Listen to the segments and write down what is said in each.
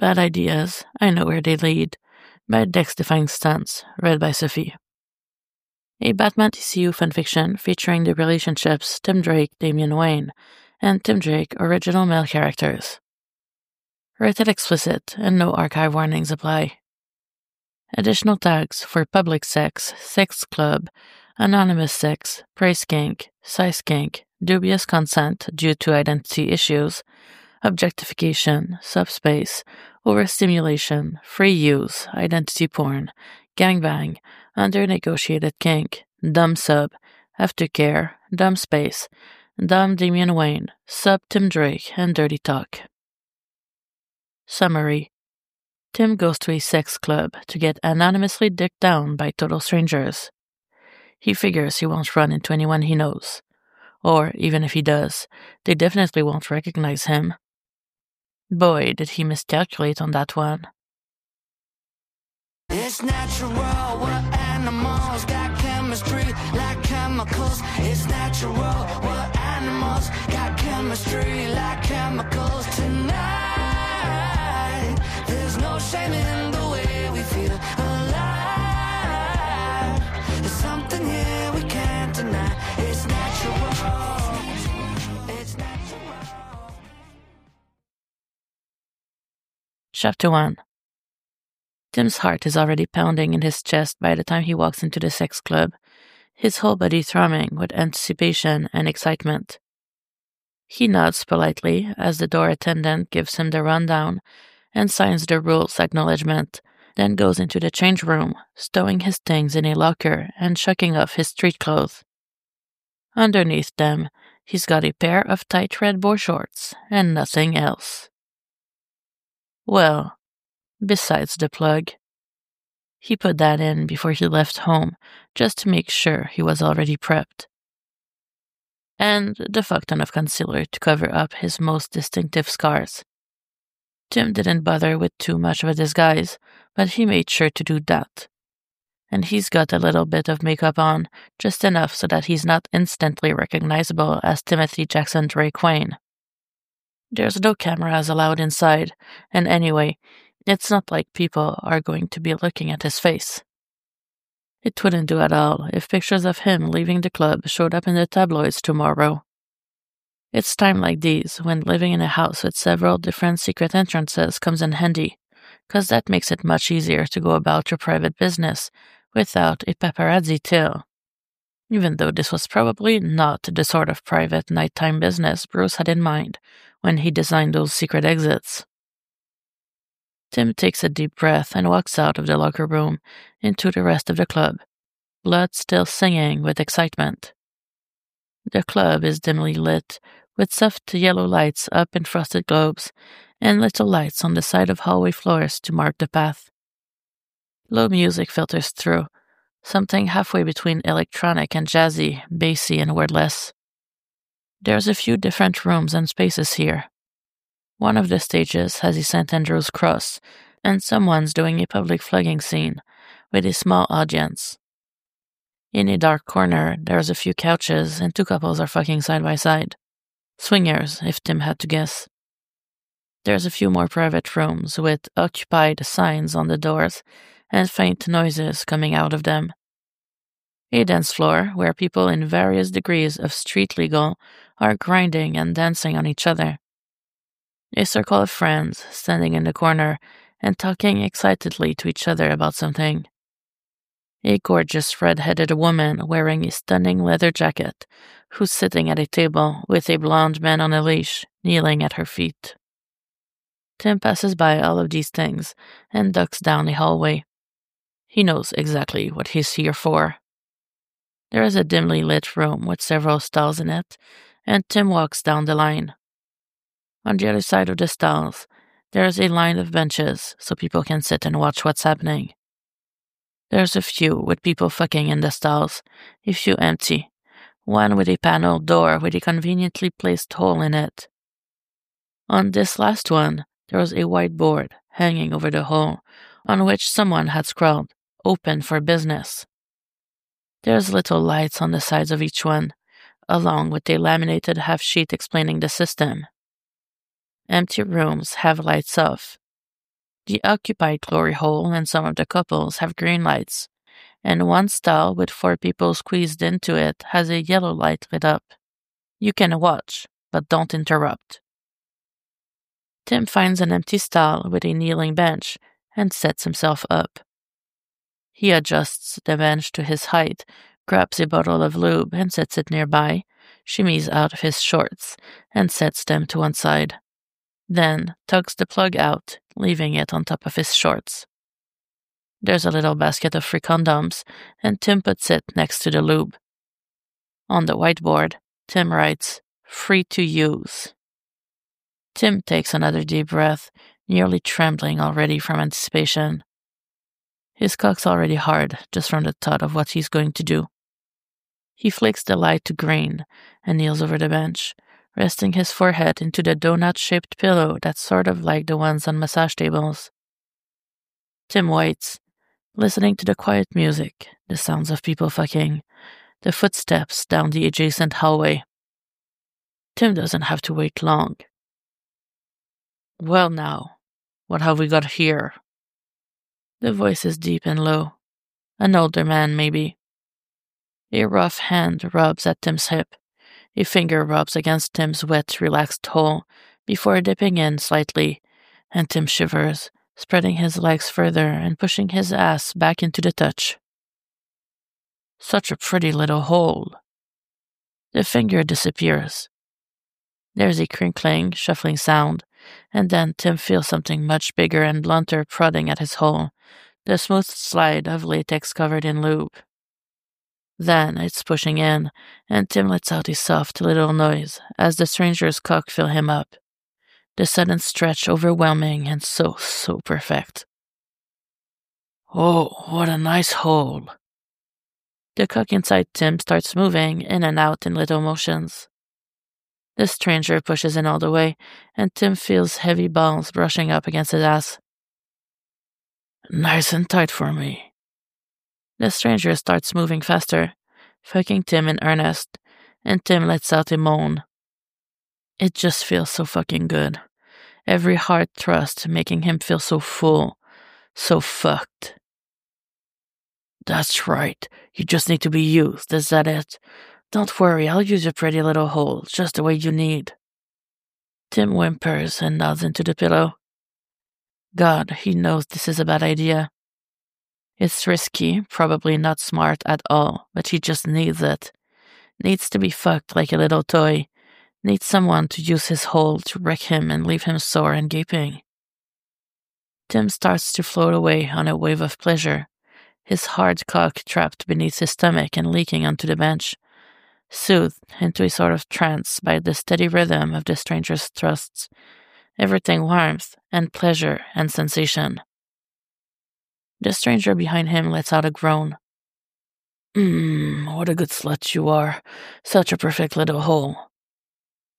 Bad Ideas, I Know Where They Lead by Dex Defying Stunts, read by Sophie. A Batman DCU fanfiction featuring the relationships Tim Drake, Damian Wayne, and Tim Drake original male characters. Rated explicit and no archive warnings apply. Additional tags for public sex, sex club, anonymous sex, praise kink, size kink, dubious consent due to identity issues, objectification, subspace, overstimulation, free use, identity porn, gangbang, under negotiated kink, dumb sub, aftercare, dumb space, dumb Damian Wayne, sub Tim Drake, and dirty talk. Summary Tim goes to a sex club to get anonymously dicked down by total strangers. He figures he won't run into anyone he knows. Or, even if he does, they definitely won't recognize him. Boy, did he miscalculate on that one. It's natural, animals, got chemistry like chemicals. It's natural, animals, got chemistry like chemicals. Tonight, there's no shame in the way we feel Chapter 1 Tim's heart is already pounding in his chest by the time he walks into the sex club, his whole body thrumming with anticipation and excitement. He nods politely as the door attendant gives him the rundown and signs the rules acknowledgement, then goes into the change room, stowing his things in a locker and chucking off his street clothes. Underneath them, he's got a pair of tight red boar shorts and nothing else. Well, besides the plug. He put that in before he left home, just to make sure he was already prepped. And the fuck ton of concealer to cover up his most distinctive scars. Tim didn't bother with too much of a disguise, but he made sure to do that. And he's got a little bit of makeup on, just enough so that he's not instantly recognizable as Timothy Jackson Drake Wayne. There's no cameras allowed inside, and anyway, it's not like people are going to be looking at his face. It wouldn't do at all if pictures of him leaving the club showed up in the tabloids tomorrow. It's time like these when living in a house with several different secret entrances comes in handy, cause that makes it much easier to go about your private business without a paparazzi tail. Even though this was probably not the sort of private nighttime business Bruce had in mind when he designed those secret exits. Tim takes a deep breath and walks out of the locker room into the rest of the club, blood still singing with excitement. The club is dimly lit, with soft yellow lights up in frosted globes and little lights on the side of hallway floors to mark the path. Low music filters through, something halfway between electronic and jazzy, bassy and wordless. There's a few different rooms and spaces here, one of the stages has a St. Andrew's cross, and someone's doing a public flogging scene with a small audience. In a dark corner, there's a few couches, and two couples are fucking side by side. Swingers, if Tim had to guess. There's a few more private rooms with occupied signs on the doors and faint noises coming out of them. A dance floor where people in various degrees of street legal are grinding and dancing on each other a circle of friends standing in the corner and talking excitedly to each other about something. A gorgeous red headed woman wearing a stunning leather jacket who's sitting at a table with a blond man on a leash kneeling at her feet. Tim passes by all of these things and ducks down a hallway. He knows exactly what he's here for. There is a dimly lit room with several stalls in it, and Tim walks down the line. On the other side of the stalls, there is a line of benches so people can sit and watch what's happening. There's a few with people fucking in the stalls, a few empty, one with a paneled door with a conveniently placed hole in it. On this last one, there was a white board hanging over the hole on which someone had scrawled, Open for business. There's little lights on the sides of each one, along with a laminated half sheet explaining the system. Empty rooms have lights off. The occupied glory hole and some of the couples have green lights, and one stall with four people squeezed into it has a yellow light lit up. You can watch, but don't interrupt. Tim finds an empty stall with a kneeling bench and sets himself up. He adjusts the bench to his height, grabs a bottle of lube and sets it nearby, shimmies out of his shorts, and sets them to one side. Then tugs the plug out, leaving it on top of his shorts. There's a little basket of free condoms, and Tim puts it next to the lube. On the whiteboard, Tim writes, Free to use. Tim takes another deep breath, nearly trembling already from anticipation. His cock's already hard just from the thought of what he's going to do. He flicks the light to green and kneels over the bench, resting his forehead into the donut shaped pillow that's sort of like the ones on massage tables. Tim waits, listening to the quiet music, the sounds of people fucking, the footsteps down the adjacent hallway. Tim doesn't have to wait long. Well, now, what have we got here? The voice is deep and low. An older man, maybe. A rough hand rubs at Tim's hip. A finger rubs against Tim's wet, relaxed hole before dipping in slightly, and Tim shivers, spreading his legs further and pushing his ass back into the touch. Such a pretty little hole. The finger disappears. There's a crinkling, shuffling sound, and then Tim feels something much bigger and blunter prodding at his hole, the smooth slide of latex covered in lube. Then it's pushing in, and Tim lets out a soft little noise as the stranger's cock fill him up. The sudden stretch overwhelming and so, so perfect. Oh, what a nice hole. The cock inside Tim starts moving in and out in little motions. The stranger pushes in all the way, and Tim feels heavy balls brushing up against his ass. Nice and tight for me. The stranger starts moving faster, fucking Tim in earnest, and Tim lets out a moan. It just feels so fucking good. Every hard thrust making him feel so full, so fucked. That's right. You just need to be used, is that it? Don't worry, I'll use your pretty little hole just the way you need. Tim whimpers and nods into the pillow. God, he knows this is a bad idea. It's risky, probably not smart at all, but he just needs it. Needs to be fucked like a little toy. Needs someone to use his hole to wreck him and leave him sore and gaping. Tim starts to float away on a wave of pleasure, his hard cock trapped beneath his stomach and leaking onto the bench soothed into a sort of trance by the steady rhythm of the stranger's thrusts, everything warmth and pleasure and sensation. The stranger behind him lets out a groan. Mmm, what a good slut you are. Such a perfect little hole.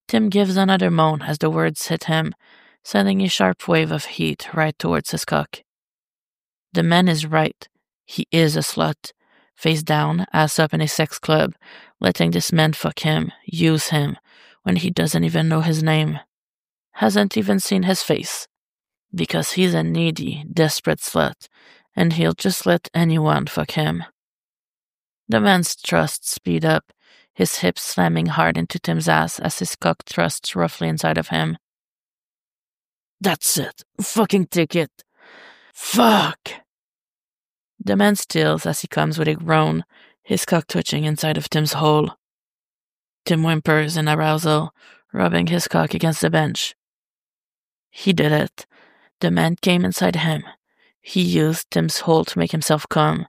Tim gives another moan as the words hit him, sending a sharp wave of heat right towards his cock. The man is right. He is a slut, face down, ass up in a sex club, letting this man fuck him, use him, when he doesn't even know his name. Hasn't even seen his face. Because he's a needy, desperate slut, and he'll just let anyone fuck him. The man's thrusts speed up, his hips slamming hard into Tim's ass as his cock thrusts roughly inside of him. That's it. Fucking take it. Fuck. The man stills as he comes with a groan, his cock twitching inside of Tim's hole. Tim whimpers in arousal, rubbing his cock against the bench. He did it. The man came inside him. He used Tim's hole to make himself come,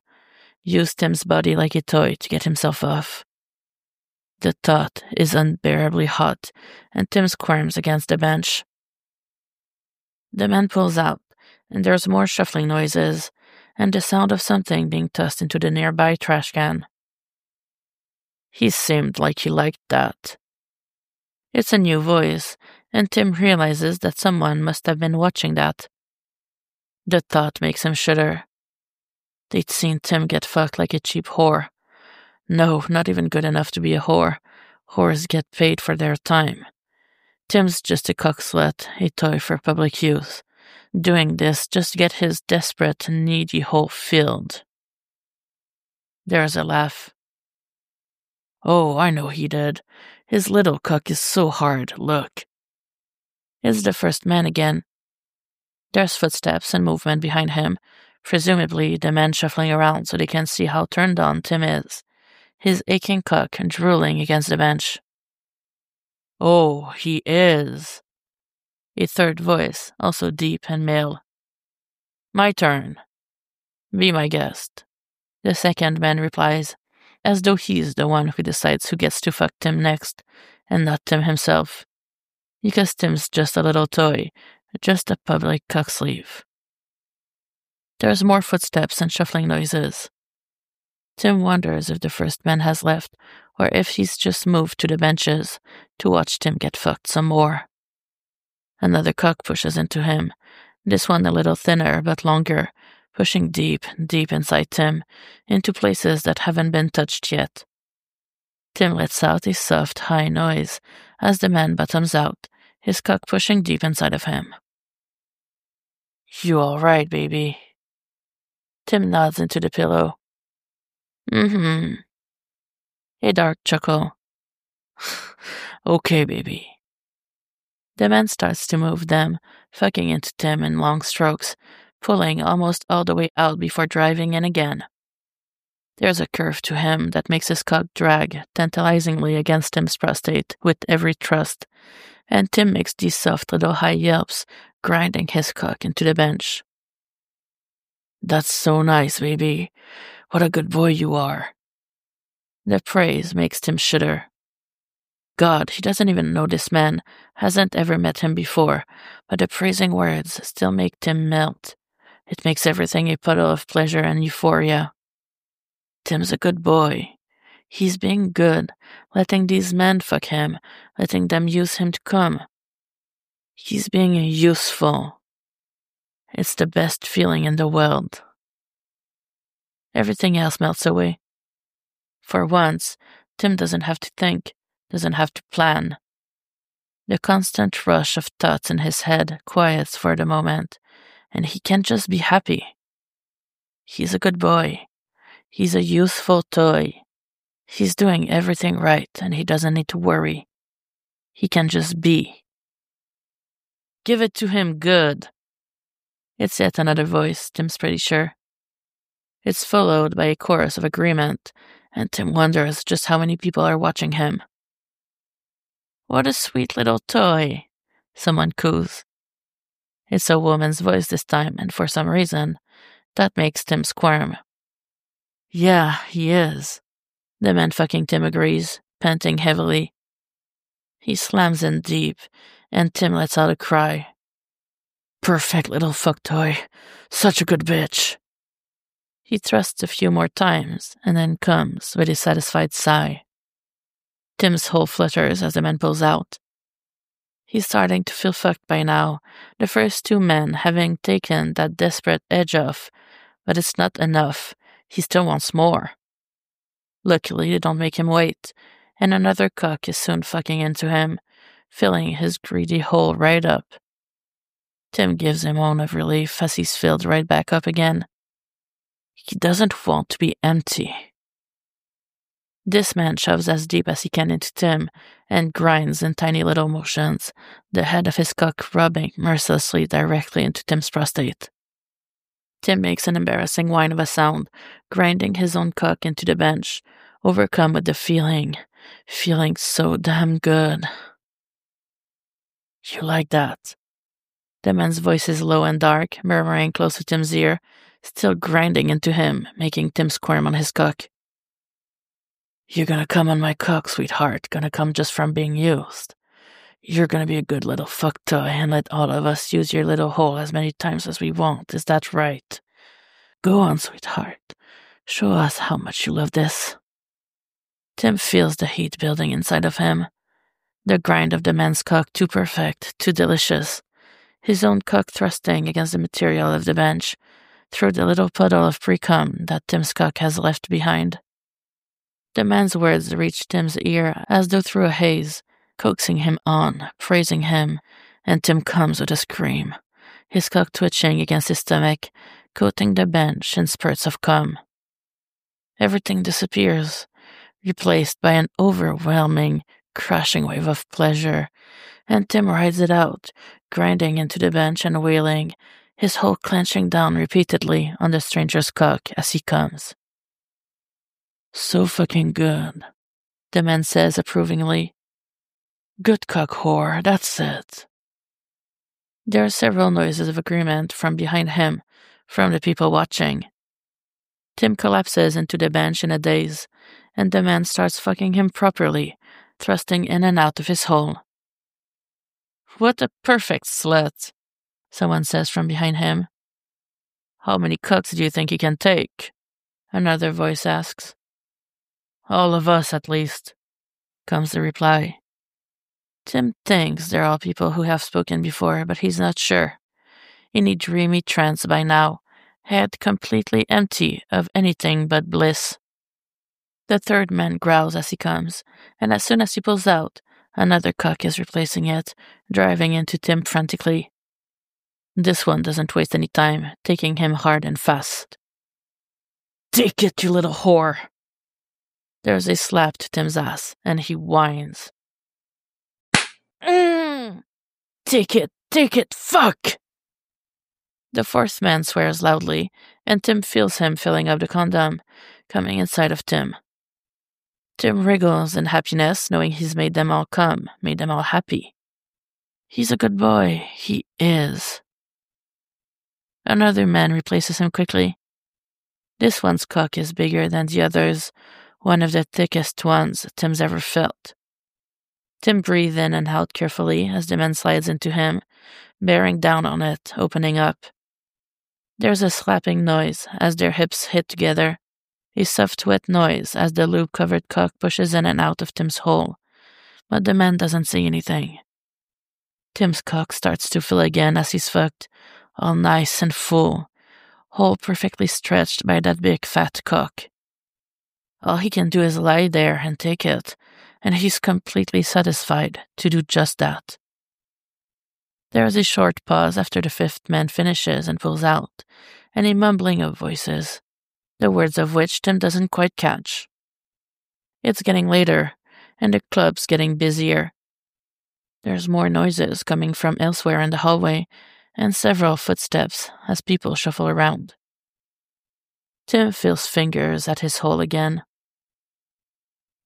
used Tim's body like a toy to get himself off. The thought is unbearably hot, and Tim squirms against the bench. The man pulls out, and there's more shuffling noises, and the sound of something being tossed into the nearby trash can. He seemed like he liked that. It's a new voice, and Tim realizes that someone must have been watching that. The thought makes him shudder. They'd seen Tim get fucked like a cheap whore. No, not even good enough to be a whore. Whores get paid for their time. Tim's just a cock slut, a toy for public use. Doing this just to get his desperate and needy hole filled. There's a laugh. Oh, I know he did. His little cock is so hard, look. It's the first man again. There's footsteps and movement behind him, presumably the men shuffling around so they can see how turned on Tim is, his aching cock drooling against the bench. Oh, he is. A third voice, also deep and male. My turn. Be my guest. The second man replies, as though he's the one who decides who gets to fuck Tim next, and not Tim himself. Because Tim's just a little toy, just a public cock sleeve. There's more footsteps and shuffling noises. Tim wonders if the first man has left, or if he's just moved to the benches to watch Tim get fucked some more. Another cock pushes into him, this one a little thinner but longer, pushing deep, deep inside Tim, into places that haven't been touched yet. Tim lets out a soft, high noise as the man bottoms out, his cock pushing deep inside of him. You all right, baby? Tim nods into the pillow. Mm-hmm. A dark chuckle. okay, baby. The man starts to move them, fucking into Tim in long strokes, pulling almost all the way out before driving in again. There's a curve to him that makes his cock drag tantalizingly against Tim's prostate with every thrust, and Tim makes these soft little high yelps, grinding his cock into the bench. That's so nice, baby. What a good boy you are. The praise makes Tim shudder. God, he doesn't even know this man, hasn't ever met him before, but the praising words still make Tim melt. It makes everything a puddle of pleasure and euphoria. Tim's a good boy. He's being good, letting these men fuck him, letting them use him to come. He's being useful. It's the best feeling in the world. Everything else melts away. For once, Tim doesn't have to think, doesn't have to plan. The constant rush of thoughts in his head quiets for the moment, and he can just be happy. He's a good boy. He's a useful toy. He's doing everything right, and he doesn't need to worry. He can just be. Give it to him good, it's yet another voice, Tim's pretty sure. It's followed by a chorus of agreement, and Tim wonders just how many people are watching him. What a sweet little toy, someone coos. It's a woman's voice this time, and for some reason, that makes Tim squirm. Yeah, he is. The man fucking Tim agrees, panting heavily. He slams in deep, and Tim lets out a cry. Perfect little fuck toy. Such a good bitch. He thrusts a few more times and then comes with a satisfied sigh. Tim's hole flutters as the man pulls out. He's starting to feel fucked by now, the first two men having taken that desperate edge off, but it's not enough. He still wants more. Luckily, they don't make him wait, and another cock is soon fucking into him, filling his greedy hole right up. Tim gives a moan of relief as he's filled right back up again. He doesn't want to be empty. This man shoves as deep as he can into Tim and grinds in tiny little motions, the head of his cock rubbing mercilessly directly into Tim's prostate. Tim makes an embarrassing whine of a sound, grinding his own cock into the bench, overcome with the feeling, feeling so damn good. You like that? The man's voice is low and dark, murmuring close to Tim's ear, still grinding into him, making Tim squirm on his cock. You're gonna come on my cock, sweetheart, gonna come just from being used. You're gonna be a good little fuck toy and let all of us use your little hole as many times as we want. Is that right? Go on, sweetheart. Show us how much you love this. Tim feels the heat building inside of him. The grind of the man's cock too perfect, too delicious his own cock thrusting against the material of the bench through the little puddle of pre-cum that Tim's cock has left behind. The man's words reached Tim's ear as though through a haze, coaxing him on, praising him, and Tim comes with a scream, his cock twitching against his stomach, coating the bench in spurts of cum. Everything disappears, replaced by an overwhelming, crashing wave of pleasure, and Tim rides it out, grinding into the bench and wailing, his hole clenching down repeatedly on the stranger's cock as he comes. So fucking good, the man says approvingly. Good cock whore, that's it. There are several noises of agreement from behind him, from the people watching. Tim collapses into the bench in a daze, and the man starts fucking him properly, thrusting in and out of his hole. What a perfect slut, someone says from behind him. How many cocks do you think he can take? Another voice asks. All of us, at least, comes the reply. Tim thinks they're all people who have spoken before, but he's not sure. In a dreamy trance by now, head completely empty of anything but bliss. The third man growls as he comes, and as soon as he pulls out, another cock is replacing it, driving into Tim frantically. This one doesn't waste any time, taking him hard and fast. Take it, you little whore! There's a slap to Tim's ass, and he whines. Mm, take it, take it, fuck! The fourth man swears loudly, and Tim feels him filling up the condom, coming inside of Tim. Tim wriggles in happiness, knowing he's made them all come, made them all happy. He's a good boy. He is. Another man replaces him quickly. This one's cock is bigger than the others, one of the thickest ones Tim's ever felt. Tim breathes in and out carefully as the man slides into him, bearing down on it, opening up. There's a slapping noise as their hips hit together, a soft wet noise as the lube covered cock pushes in and out of Tim's hole, but the man doesn't say anything. Tim's cock starts to fill again as he's fucked, all nice and full, hole perfectly stretched by that big fat cock. All he can do is lie there and take it, and he's completely satisfied to do just that. There is a short pause after the fifth man finishes and pulls out, and a mumbling of voices, the words of which Tim doesn't quite catch. It's getting later, and the club's getting busier. There's more noises coming from elsewhere in the hallway, and several footsteps as people shuffle around. Tim feels fingers at his hole again.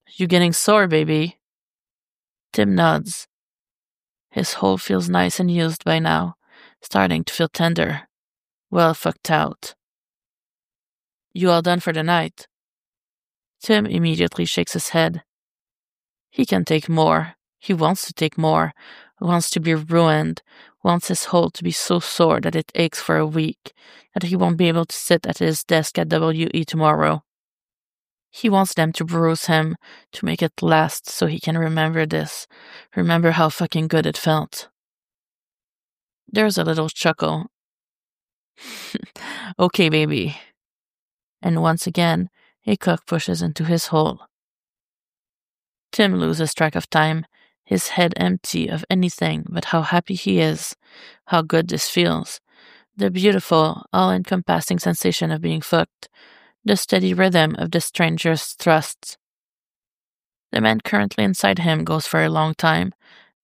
You getting sore, baby? Tim nods. His hole feels nice and used by now, starting to feel tender. Well fucked out. You all done for the night? Tim immediately shakes his head. He can take more. He wants to take more, wants to be ruined, wants his hole to be so sore that it aches for a week, that he won't be able to sit at his desk at WE tomorrow. He wants them to bruise him, to make it last so he can remember this, remember how fucking good it felt. There's a little chuckle. okay, baby. And once again, a cock pushes into his hole. Tim loses track of time, his head empty of anything but how happy he is, how good this feels, the beautiful, all encompassing sensation of being fucked, the steady rhythm of the stranger's thrusts. The man currently inside him goes for a long time,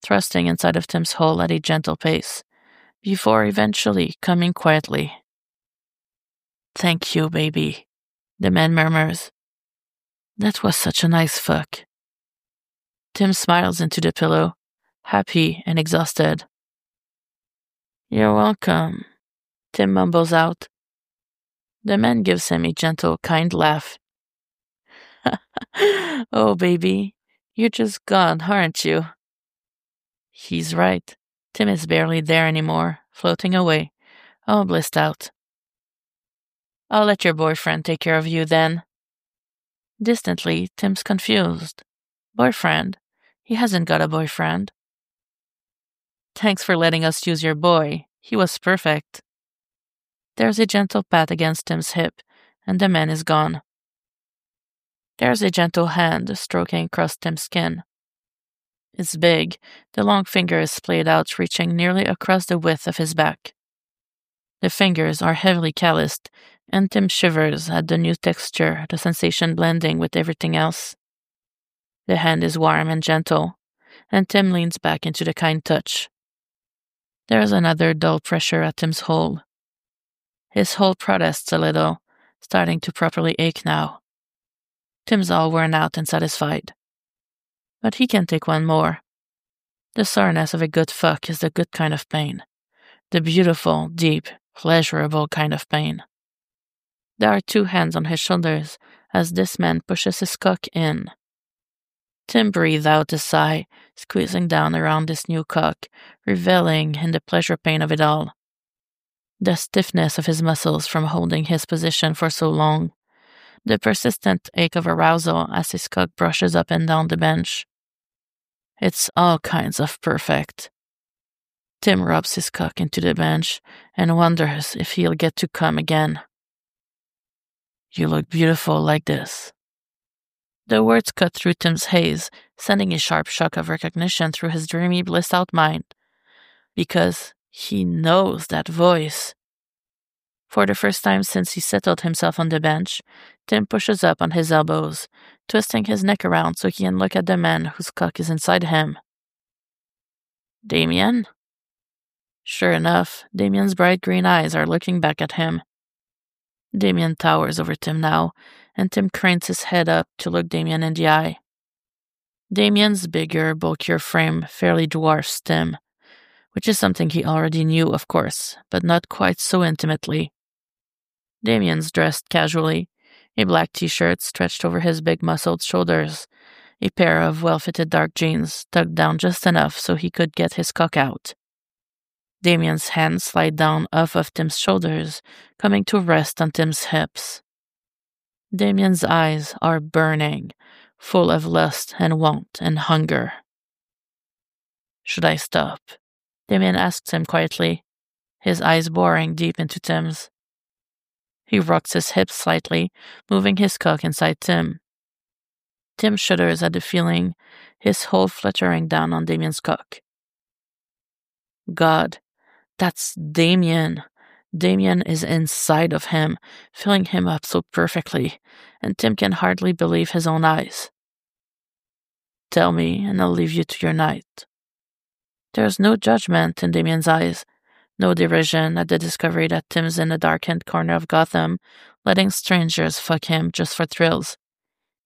thrusting inside of Tim's hole at a gentle pace, before eventually coming quietly. Thank you, baby, the man murmurs. That was such a nice fuck. Tim smiles into the pillow, happy and exhausted. You're welcome, Tim mumbles out, the man gives him a gentle, kind laugh. oh, baby, you're just gone, aren't you? He's right. Tim is barely there anymore, floating away, all blissed out. I'll let your boyfriend take care of you then. Distantly, Tim's confused. Boyfriend? He hasn't got a boyfriend. Thanks for letting us use your boy. He was perfect. There's a gentle pat against Tim's hip, and the man is gone. There's a gentle hand stroking across Tim's skin. It's big, the long finger is splayed out, reaching nearly across the width of his back. The fingers are heavily calloused, and Tim shivers at the new texture, the sensation blending with everything else. The hand is warm and gentle, and Tim leans back into the kind touch. There is another dull pressure at Tim's hole. His whole protests a little, starting to properly ache now. Tim's all worn out and satisfied. But he can take one more. The soreness of a good fuck is the good kind of pain. The beautiful, deep, pleasurable kind of pain. There are two hands on his shoulders as this man pushes his cock in. Tim breathed out a sigh, squeezing down around this new cock, reveling in the pleasure pain of it all. The stiffness of his muscles from holding his position for so long. The persistent ache of arousal as his cock brushes up and down the bench. It's all kinds of perfect. Tim rubs his cock into the bench and wonders if he'll get to come again. You look beautiful like this. The words cut through Tim's haze, sending a sharp shock of recognition through his dreamy, blissed out mind. Because he knows that voice. For the first time since he settled himself on the bench, Tim pushes up on his elbows, twisting his neck around so he can look at the man whose cock is inside him. Damian? Sure enough, Damian's bright green eyes are looking back at him. Damian towers over Tim now, and Tim cranes his head up to look Damian in the eye. Damian's bigger, bulkier frame fairly dwarfs Tim, which is something he already knew, of course, but not quite so intimately. Damian's dressed casually, a black t shirt stretched over his big muscled shoulders, a pair of well fitted dark jeans tucked down just enough so he could get his cock out. Damian's hands slide down off of Tim's shoulders, coming to rest on Tim's hips. Damian's eyes are burning, full of lust and want and hunger. Should I stop? Damian asks him quietly, his eyes boring deep into Tim's. He rocks his hips slightly, moving his cock inside Tim. Tim shudders at the feeling, his whole fluttering down on Damian's cock. God, that's Damian. Damian is inside of him, filling him up so perfectly, and Tim can hardly believe his own eyes. Tell me, and I'll leave you to your night. There's no judgment in Damian's eyes, no derision at the discovery that Tim's in a darkened corner of Gotham, letting strangers fuck him just for thrills.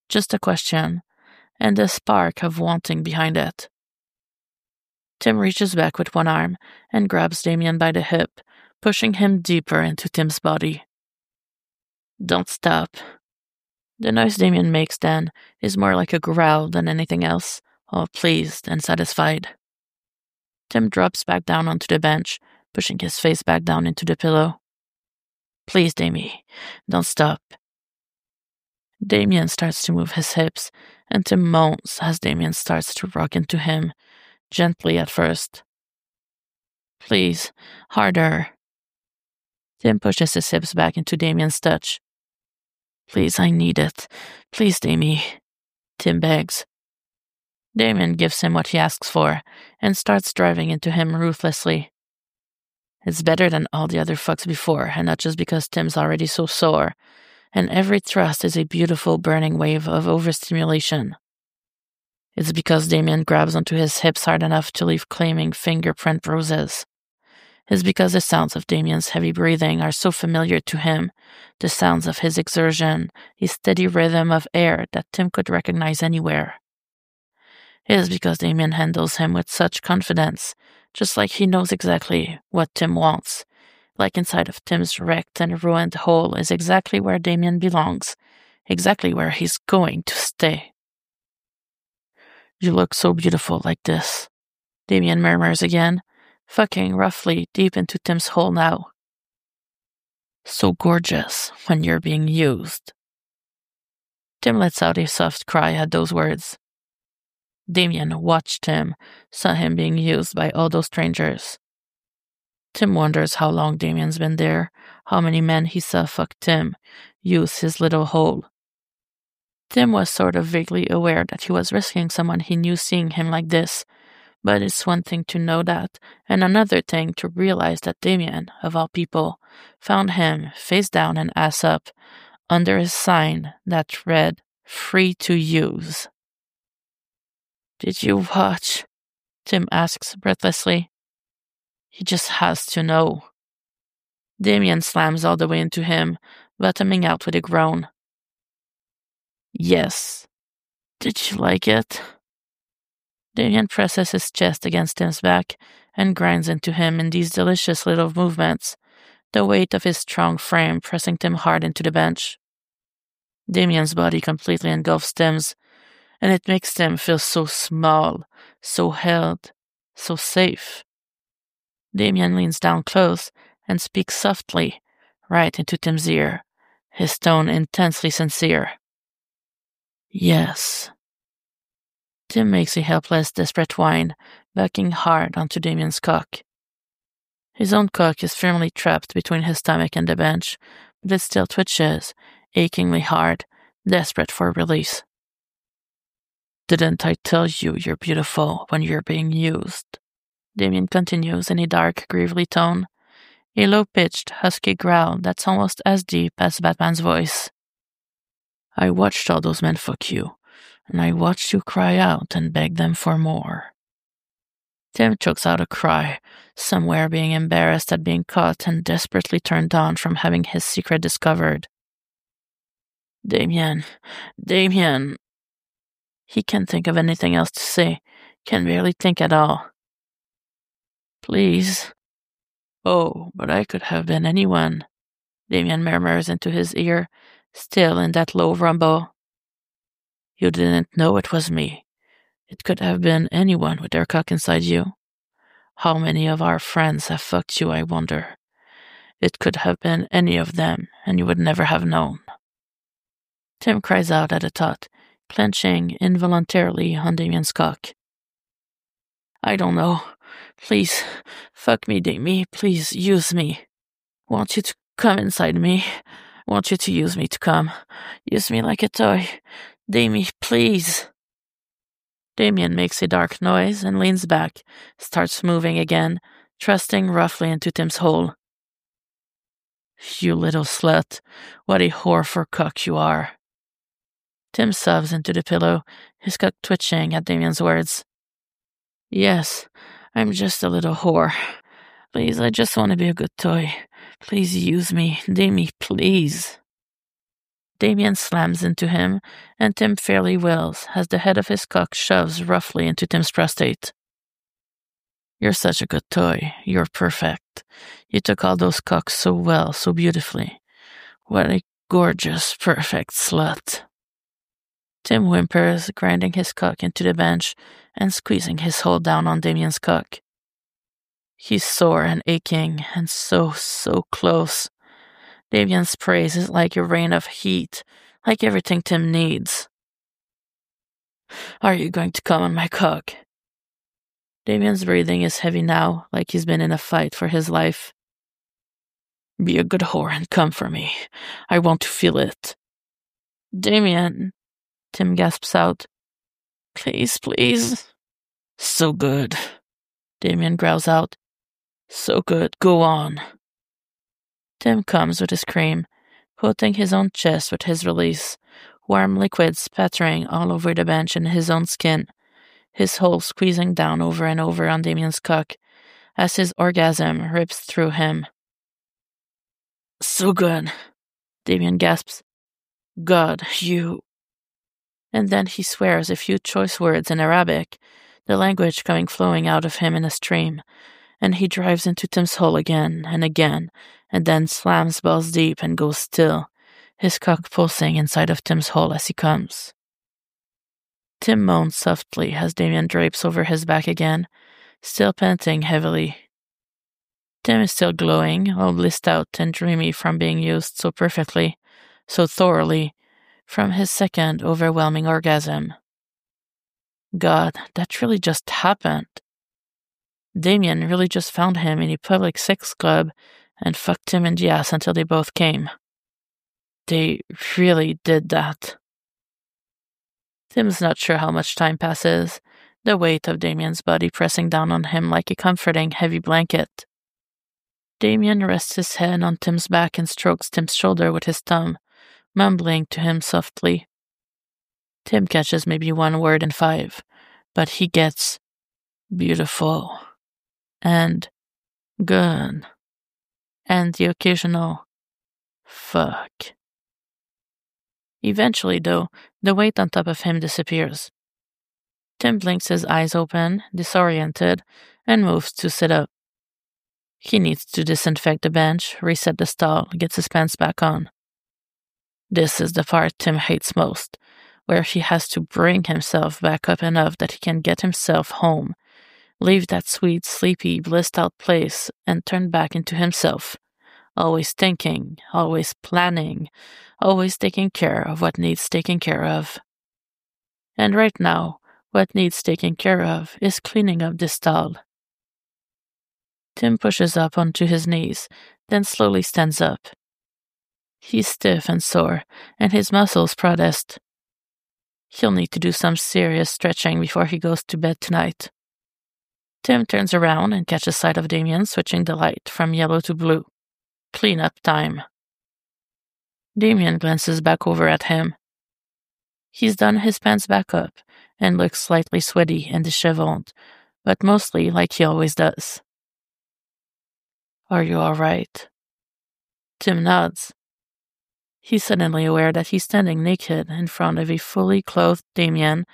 Just a question, and a spark of wanting behind it. Tim reaches back with one arm and grabs Damian by the hip, pushing him deeper into Tim's body. Don't stop. The noise Damian makes then is more like a growl than anything else, all pleased and satisfied. Tim drops back down onto the bench, pushing his face back down into the pillow. Please, Damie, don't stop. Damian starts to move his hips, and Tim moans as Damian starts to rock into him, gently at first. Please, harder. Tim pushes his hips back into Damian's touch. Please, I need it. Please, Damie. Tim begs. Damian gives him what he asks for and starts driving into him ruthlessly. It's better than all the other fucks before, and not just because Tim's already so sore, and every thrust is a beautiful burning wave of overstimulation. It's because Damian grabs onto his hips hard enough to leave claiming fingerprint bruises. It's because the sounds of Damian's heavy breathing are so familiar to him, the sounds of his exertion, a steady rhythm of air that Tim could recognize anywhere. It is because Damian handles him with such confidence, just like he knows exactly what Tim wants, like inside of Tim's wrecked and ruined hole is exactly where Damian belongs, exactly where he's going to stay. You look so beautiful like this. Damian murmurs again, fucking roughly deep into Tim's hole now. So gorgeous when you're being used. Tim lets out a soft cry at those words. Damian watched him, saw him being used by all those strangers. Tim wonders how long Damian's been there, how many men he saw fuck Tim, use his little hole. Tim was sort of vaguely aware that he was risking someone he knew seeing him like this, but it's one thing to know that, and another thing to realize that Damian, of all people, found him face down and ass up under a sign that read free to use. Did you watch? Tim asks breathlessly. He just has to know. Damian slams all the way into him, bottoming out with a groan. Yes. Did you like it? Damian presses his chest against Tim's back and grinds into him in these delicious little movements, the weight of his strong frame pressing Tim hard into the bench. Damian's body completely engulfs Tim's, and it makes them feel so small, so held, so safe. Damian leans down close and speaks softly, right into Tim's ear, his tone intensely sincere. Yes. Tim makes a helpless, desperate whine, backing hard onto Damian's cock. His own cock is firmly trapped between his stomach and the bench, but it still twitches, achingly hard, desperate for release. Didn't I tell you you're beautiful when you're being used? Damian continues in a dark, gravely tone, a low pitched, husky growl that's almost as deep as Batman's voice. I watched all those men fuck you, and I watched you cry out and beg them for more. Tim chokes out a cry, somewhere being embarrassed at being caught and desperately turned on from having his secret discovered. Damian, Damian. He can't think of anything else to say, can barely think at all. Please. Oh, but I could have been anyone, Damian murmurs into his ear, still in that low rumble. You didn't know it was me. It could have been anyone with their cock inside you. How many of our friends have fucked you, I wonder? It could have been any of them, and you would never have known. Tim cries out at the thought, clenching involuntarily on Damian's cock. I don't know. Please, fuck me, Damie. Please, use me. Want you to come inside me. Want you to use me to come. Use me like a toy. Damie, please. Damian makes a dark noise and leans back, starts moving again, thrusting roughly into Tim's hole. You little slut. What a whore for cock you are. Tim sobs into the pillow, his cock twitching at Damian's words. Yes, I'm just a little whore. Please, I just want to be a good toy. Please use me, Damie, please. Damian slams into him, and Tim fairly wails as the head of his cock shoves roughly into Tim's prostate. You're such a good toy. You're perfect. You took all those cocks so well, so beautifully. What a gorgeous, perfect slut. Tim whimpers, grinding his cock into the bench and squeezing his hold down on Damian's cock. He's sore and aching and so, so close. Damian's praise is like a rain of heat, like everything Tim needs. Are you going to come on my cock? Damian's breathing is heavy now, like he's been in a fight for his life. Be a good whore and come for me. I want to feel it. Damian, Tim gasps out. Please, please. So good. Damian growls out. So good, go on. Tim comes with his cream, coating his own chest with his release, warm liquid spattering all over the bench and his own skin, his hole squeezing down over and over on Damian's cock as his orgasm rips through him. So good, Damian gasps. God, you and then he swears a few choice words in Arabic, the language coming flowing out of him in a stream, and he drives into Tim's hole again and again, and then slams balls deep and goes still, his cock pulsing inside of Tim's hole as he comes. Tim moans softly as Damian drapes over his back again, still panting heavily. Tim is still glowing, all blissed out and dreamy from being used so perfectly, so thoroughly, from his second overwhelming orgasm. God, that really just happened. Damian really just found him in a public sex club and fucked him in the ass until they both came. They really did that. Tim's not sure how much time passes, the weight of Damian's body pressing down on him like a comforting, heavy blanket. Damian rests his head on Tim's back and strokes Tim's shoulder with his thumb, mumbling to him softly. Tim catches maybe one word in five, but he gets beautiful and good and the occasional fuck. Eventually, though, the weight on top of him disappears. Tim blinks his eyes open, disoriented, and moves to sit up. He needs to disinfect the bench, reset the stall, gets his pants back on. This is the part Tim hates most, where he has to bring himself back up enough that he can get himself home, leave that sweet, sleepy, blissed out place, and turn back into himself, always thinking, always planning, always taking care of what needs taking care of. And right now, what needs taking care of is cleaning up this stall. Tim pushes up onto his knees, then slowly stands up. He's stiff and sore, and his muscles protest. He'll need to do some serious stretching before he goes to bed tonight. Tim turns around and catches sight of Damian switching the light from yellow to blue. Clean up time. Damian glances back over at him. He's done his pants back up and looks slightly sweaty and disheveled, but mostly like he always does. Are you all right? Tim nods. He's suddenly aware that he's standing naked in front of a fully clothed Damian,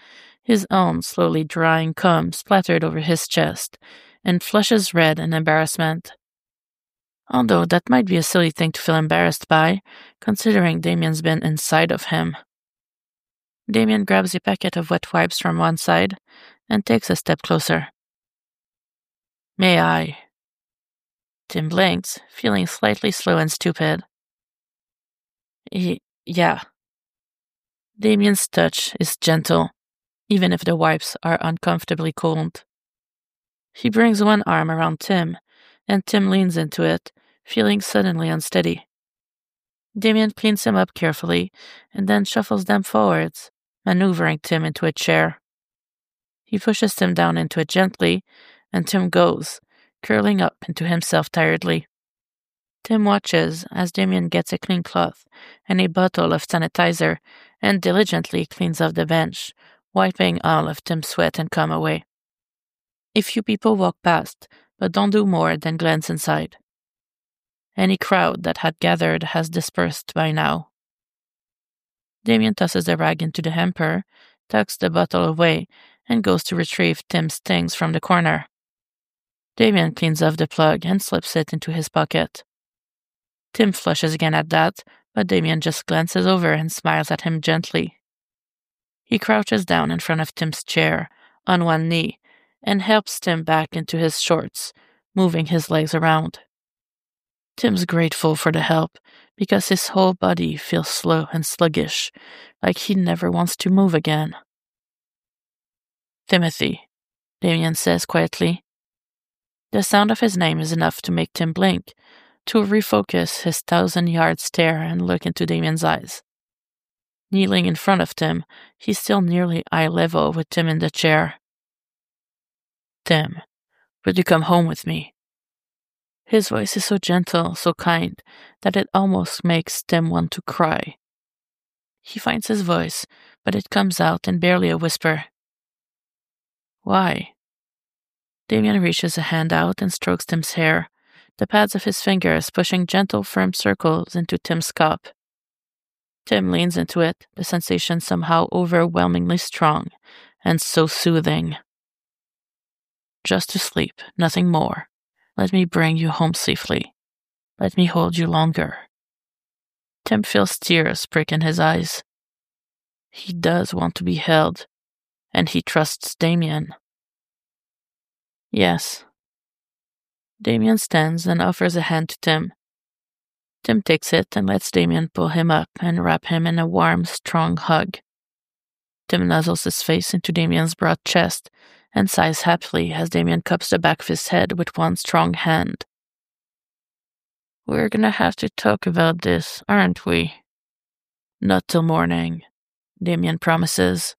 his own slowly drying cum splattered over his chest, and flushes red in embarrassment although that might be a silly thing to feel embarrassed by, considering Damian's been inside of him. Damian grabs a packet of wet wipes from one side and takes a step closer. May I? Tim blinks, feeling slightly slow and stupid. Y- yeah. Damian's touch is gentle, even if the wipes are uncomfortably cold. He brings one arm around Tim, and Tim leans into it, feeling suddenly unsteady. Damian cleans him up carefully and then shuffles them forwards, maneuvering Tim into a chair. He pushes Tim down into it gently, and Tim goes, curling up into himself tiredly. Tim watches as Damian gets a clean cloth and a bottle of sanitizer and diligently cleans off the bench, wiping all of Tim's sweat and cum away. A few people walk past, but don't do more than glance inside. Any crowd that had gathered has dispersed by now. Damian tosses the rag into the hamper, tucks the bottle away, and goes to retrieve Tim's things from the corner. Damian cleans off the plug and slips it into his pocket. Tim flushes again at that, but Damian just glances over and smiles at him gently. He crouches down in front of Tim's chair, on one knee, and helps Tim back into his shorts, moving his legs around. Tim's grateful for the help because his whole body feels slow and sluggish, like he never wants to move again. Timothy, Damian says quietly. The sound of his name is enough to make Tim blink, to refocus his thousand yard stare and look into Damian's eyes. Kneeling in front of Tim, he's still nearly eye level with Tim in the chair. Tim, would you come home with me? His voice is so gentle, so kind, that it almost makes Tim want to cry. He finds his voice, but it comes out in barely a whisper. Why? Damian reaches a hand out and strokes Tim's hair, the pads of his fingers pushing gentle, firm circles into Tim's scalp. Tim leans into it, the sensation somehow overwhelmingly strong and so soothing. Just to sleep, nothing more. Let me bring you home safely. Let me hold you longer. Tim feels tears prick in his eyes. He does want to be held, and he trusts Damian. Yes. Damian stands and offers a hand to Tim. Tim takes it and lets Damian pull him up and wrap him in a warm, strong hug. Tim nuzzles his face into Damian's broad chest and sighs happily as Damian cups the back of his head with one strong hand. We're gonna have to talk about this, aren't we? Not till morning, Damian promises.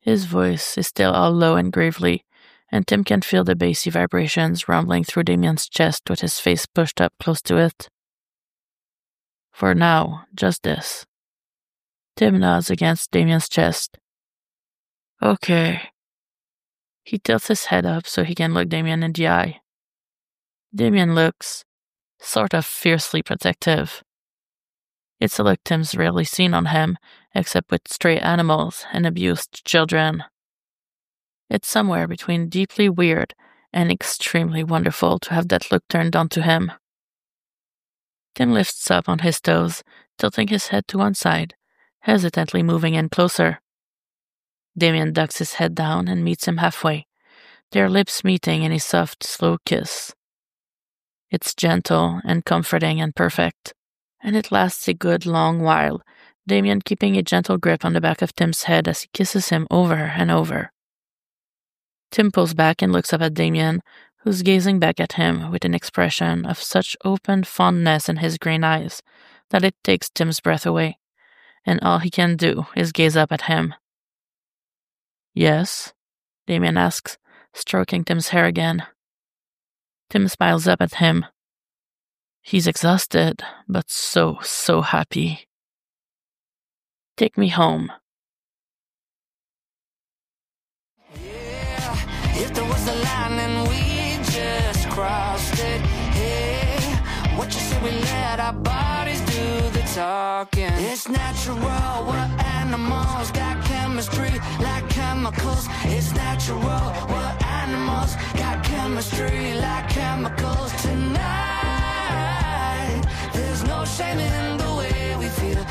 His voice is still all low and gravely, and Tim can feel the bassy vibrations rumbling through Damian's chest with his face pushed up close to it. For now, just this. Tim nods against Damian's chest. Okay. He tilts his head up so he can look Damian in the eye. Damian looks sort of fiercely protective. It's a look Tim's rarely seen on him, except with stray animals and abused children. It's somewhere between deeply weird and extremely wonderful to have that look turned onto him. Tim lifts up on his toes, tilting his head to one side, hesitantly moving in closer. Damian ducks his head down and meets him halfway, their lips meeting in a soft, slow kiss. It's gentle and comforting and perfect, and it lasts a good long while, Damian keeping a gentle grip on the back of Tim's head as he kisses him over and over. Tim pulls back and looks up at Damian, who's gazing back at him with an expression of such open fondness in his green eyes that it takes Tim's breath away, and all he can do is gaze up at him. Yes? Damian asks, stroking Tim's hair again. Tim smiles up at him. He's exhausted, but so, so happy. Take me home, our bodies do the talking. It's natural, we're animals. Got chemistry like chemicals. It's natural, we're animals. Got chemistry like chemicals. Tonight, there's no shame in the way we feel.